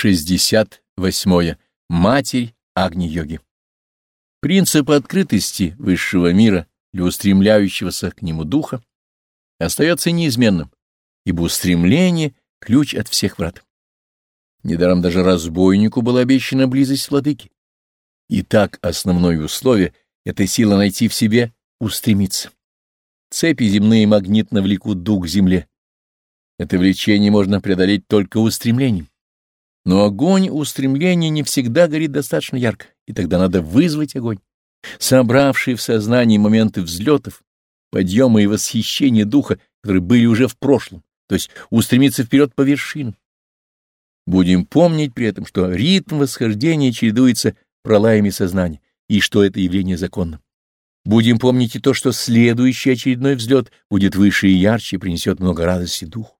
68. Матерь Агни-йоги. Принцип открытости высшего мира для устремляющегося к нему духа остается неизменным, ибо устремление — ключ от всех врат. Недаром даже разбойнику была обещана близость владыки. Итак, основное условие — это сила найти в себе, устремиться. Цепи земные магнитно влекут дух к земле. Это влечение можно преодолеть только устремлением. Но огонь устремления не всегда горит достаточно ярко, и тогда надо вызвать огонь, собравший в сознании моменты взлетов, подъема и восхищения духа, которые были уже в прошлом, то есть устремиться вперед по вершинам. Будем помнить при этом, что ритм восхождения чередуется пролаями сознания, и что это явление законно. Будем помнить и то, что следующий очередной взлет будет выше и ярче и принесет много радости духу.